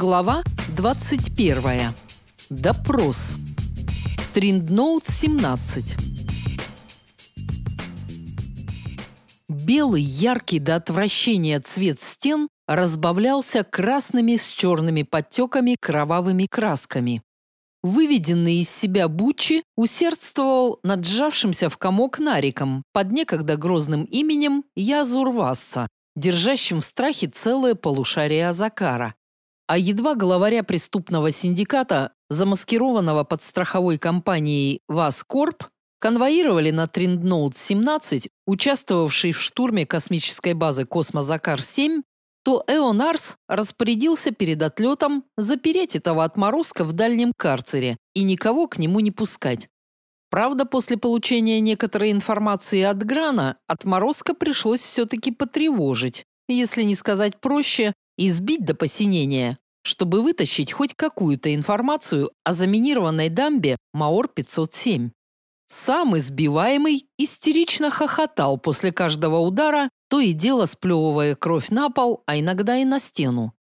Глава 21. Допрос. Триндноут 17. Белый, яркий до отвращения цвет стен разбавлялся красными с черными подтеками кровавыми красками. Выведенный из себя Буччи усердствовал над сжавшимся в комок нариком под некогда грозным именем Язурвасса, держащим в страхе целое полушарие Азакара. А едва главаря преступного синдиката, замаскированного под страховой компанией Васкорп, конвоировали на Триндноут-17, участвовавший в штурме космической базы Космозакар-7, то Эонарс распорядился перед отлетом запереть этого отморозка в дальнем карцере и никого к нему не пускать. Правда, после получения некоторой информации от Грана, отморозка пришлось все-таки потревожить, если не сказать проще, избить до посинения, чтобы вытащить хоть какую-то информацию о заминированной дамбе Маор-507. Сам избиваемый истерично хохотал после каждого удара, то и дело сплевывая кровь на пол, а иногда и на стену.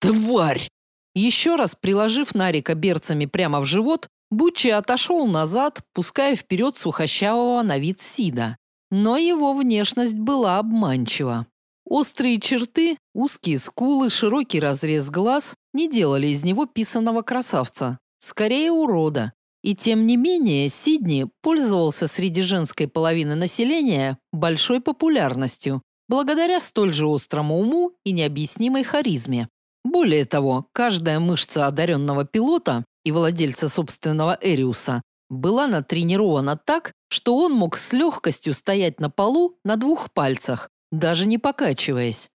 «Тварь!» Еще раз приложив Нарика берцами прямо в живот, Буччи отошел назад, пуская вперед сухощавого на вид Сида. Но его внешность была обманчива. Острые черты, узкие скулы, широкий разрез глаз не делали из него писаного красавца. Скорее, урода. И тем не менее, Сидни пользовался среди женской половины населения большой популярностью, благодаря столь же острому уму и необъяснимой харизме. Более того, каждая мышца одаренного пилота и владельца собственного Эриуса была натренирована так, что он мог с легкостью стоять на полу на двух пальцах, даже не покачиваясь.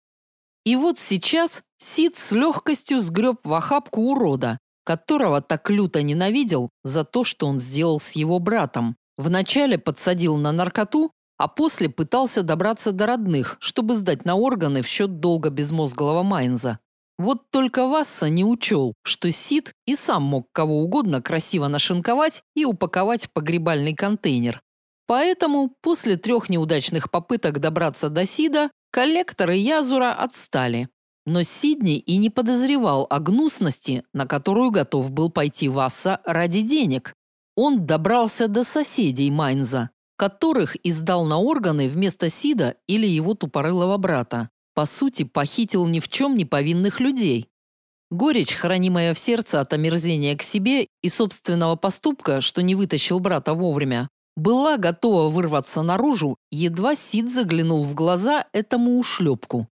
И вот сейчас Сид с легкостью сгреб в охапку урода, которого так люто ненавидел за то, что он сделал с его братом. Вначале подсадил на наркоту, а после пытался добраться до родных, чтобы сдать на органы в счет долга безмозглого Майнза. Вот только Васса не учел, что Сид и сам мог кого угодно красиво нашинковать и упаковать в погребальный контейнер, Поэтому после трех неудачных попыток добраться до Сида, коллекторы Язура отстали. Но Сидни и не подозревал о гнусности, на которую готов был пойти Васса ради денег. Он добрался до соседей Майнза, которых издал на органы вместо Сида или его тупорылого брата. По сути, похитил ни в чем не повинных людей. Горечь, хранимая в сердце от омерзения к себе и собственного поступка, что не вытащил брата вовремя, была готова вырваться наружу, едва Сид заглянул в глаза этому ушлепку.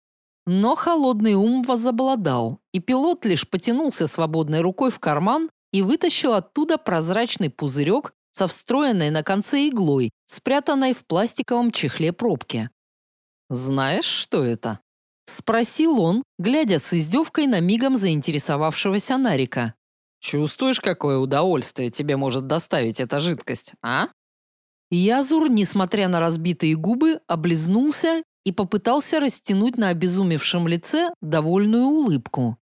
Но холодный ум возобладал, и пилот лишь потянулся свободной рукой в карман и вытащил оттуда прозрачный пузырек со встроенной на конце иглой, спрятанной в пластиковом чехле пробки. «Знаешь, что это?» – спросил он, глядя с издевкой на мигом заинтересовавшегося Нарика. «Чувствуешь, какое удовольствие тебе может доставить эта жидкость, а?» Язур, несмотря на разбитые губы, облизнулся и попытался растянуть на обезумевшем лице довольную улыбку.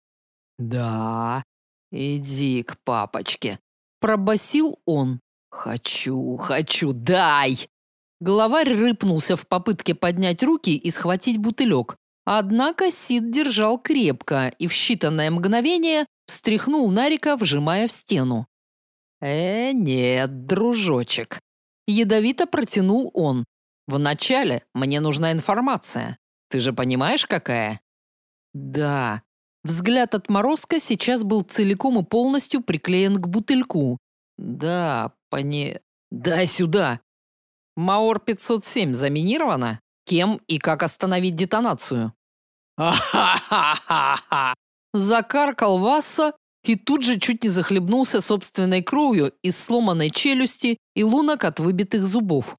«Да, иди к папочке», – пробасил он. «Хочу, хочу, дай!» Главарь рыпнулся в попытке поднять руки и схватить бутылек. Однако Сид держал крепко и в считанное мгновение встряхнул Нарика, вжимая в стену. «Э, нет, дружочек, Ядовито протянул он. «Вначале мне нужна информация. Ты же понимаешь, какая?» «Да». Взгляд отморозка сейчас был целиком и полностью приклеен к бутыльку. «Да, пони... Дай сюда!» «Маор-507 заминирована? Кем и как остановить детонацию?» «Ха-ха-ха-ха!» Закаркал Васса и тут же чуть не захлебнулся собственной кровью из сломанной челюсти и лунок от выбитых зубов.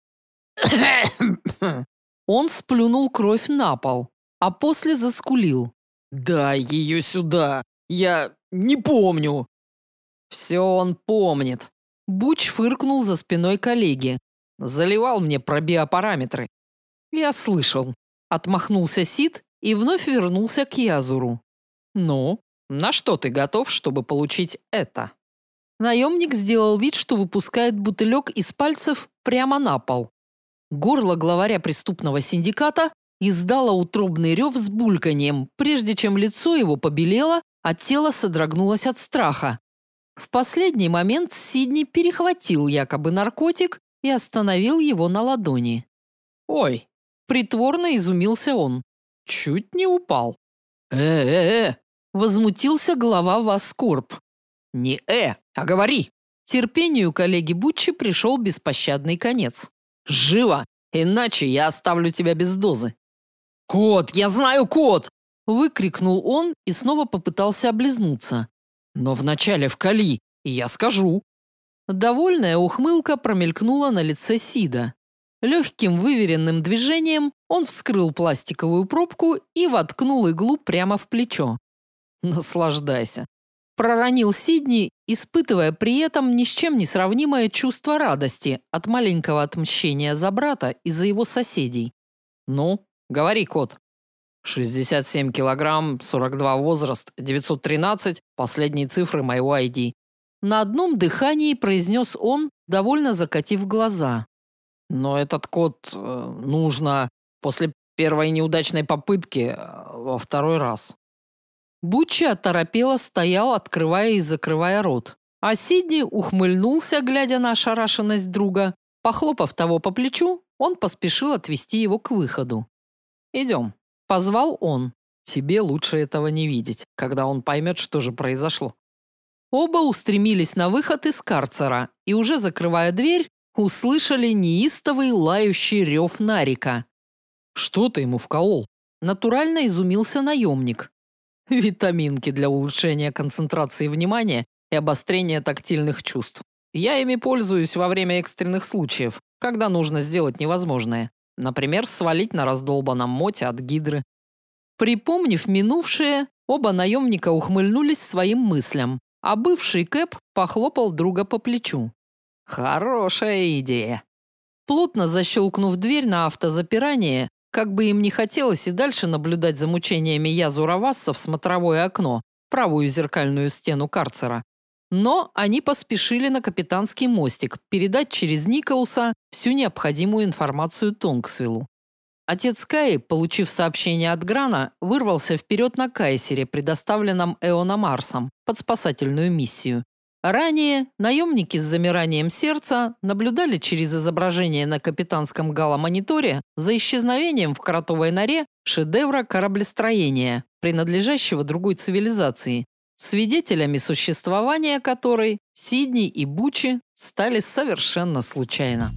Он сплюнул кровь на пол, а после заскулил. «Дай ее сюда! Я не помню!» «Все он помнит!» Буч фыркнул за спиной коллеги. Заливал мне про биопараметры. «Я слышал». Отмахнулся Сид и вновь вернулся к Язуру. «Ну, на что ты готов, чтобы получить это? Наемник сделал вид, что выпускает бутылек из пальцев прямо на пол. Горло главаря преступного синдиката издало утробный рев с бульканьем, прежде чем лицо его побелело, а тело содрогнулось от страха. В последний момент Сидни перехватил якобы наркотик и остановил его на ладони. «Ой!» – притворно изумился он. «Чуть не упал». «Э-э-э!» – возмутился глава Васкорп. «Не «э», а говори!» Терпению коллеги Бутчи пришел беспощадный конец. «Живо! Иначе я оставлю тебя без дозы!» «Кот! Я знаю код!» Выкрикнул он и снова попытался облизнуться. «Но вначале вкали, и я скажу!» Довольная ухмылка промелькнула на лице Сида. Легким выверенным движением он вскрыл пластиковую пробку и воткнул иглу прямо в плечо. «Наслаждайся!» проронил Сидни, испытывая при этом ни с чем не сравнимое чувство радости от маленького отмщения за брата и за его соседей. «Ну, говори, кот». «67 килограмм, 42 возраст, 913, последние цифры моего ID». На одном дыхании произнес он, довольно закатив глаза. «Но этот код э, нужно после первой неудачной попытки э, во второй раз». Буччи оторопело стоял, открывая и закрывая рот. А Сидни ухмыльнулся, глядя на ошарашенность друга. Похлопав того по плечу, он поспешил отвести его к выходу. «Идем», – позвал он. «Тебе лучше этого не видеть, когда он поймет, что же произошло». Оба устремились на выход из карцера и, уже закрывая дверь, услышали неистовый лающий рев Нарика. «Что ты ему вколол?» Натурально изумился наемник. Витаминки для улучшения концентрации внимания и обострения тактильных чувств. Я ими пользуюсь во время экстренных случаев, когда нужно сделать невозможное. Например, свалить на раздолбанном моте от гидры. Припомнив минувшее, оба наемника ухмыльнулись своим мыслям, а бывший Кэп похлопал друга по плечу. Хорошая идея. Плотно защелкнув дверь на автозапирание, как бы им не хотелось и дальше наблюдать за мучениями Язуравасса в смотровое окно, правую зеркальную стену карцера. Но они поспешили на капитанский мостик передать через Никауса всю необходимую информацию Тонгсвиллу. Отец Каи, получив сообщение от Грана, вырвался вперед на кайсере, предоставленном Эона Марсом, под спасательную миссию. Ранее наемники с замиранием сердца наблюдали через изображение на капитанском галомониторе за исчезновением в кротовой норе шедевра кораблестроения, принадлежащего другой цивилизации, свидетелями существования которой Сидни и Бучи стали совершенно случайно.